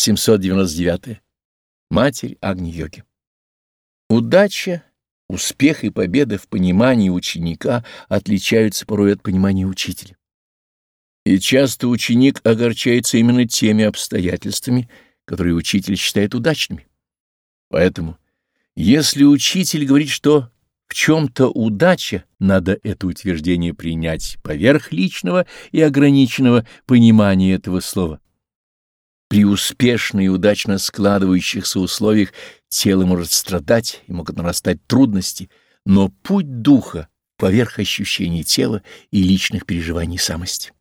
799. Матерь Агни-йоги. Удача, успех и победа в понимании ученика отличаются порой от понимания учителя. И часто ученик огорчается именно теми обстоятельствами, которые учитель считает удачными. Поэтому, если учитель говорит, что в чем-то удача, надо это утверждение принять поверх личного и ограниченного понимания этого слова при успешно и удачно складывающихся условиях тело может страдать и могут нарастать трудности, но путь духа поверх ощущений тела и личных переживаний самости.